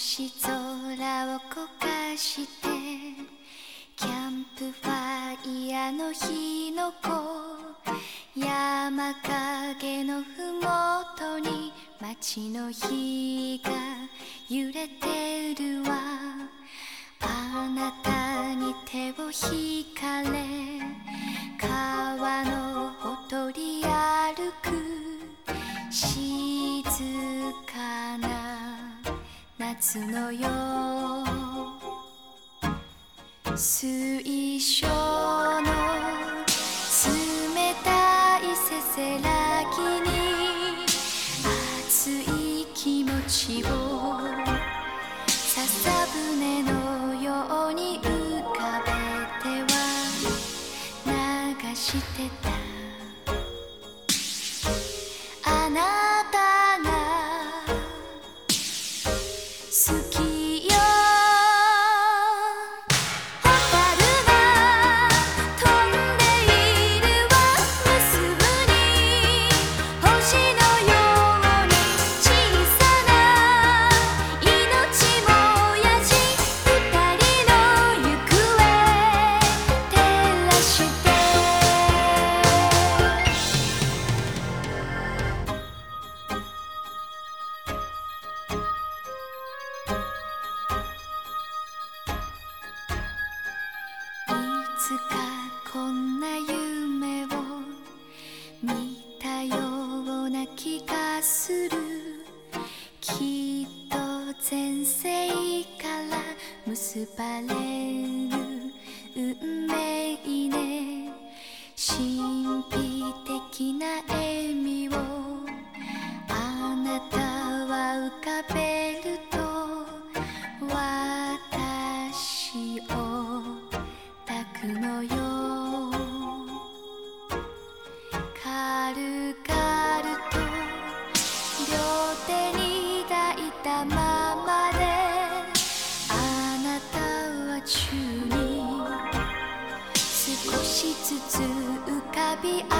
星空を焦がしてキャンプファイヤーの火の粉山影のふもとに街の日が揺れてるわ。あなたに手を引かれ川のすのよ。水晶。つかこんな夢を見たような気がする。きっと前世から結ばれる。運命ね。神秘的な笑みをあなたは浮かべ。浮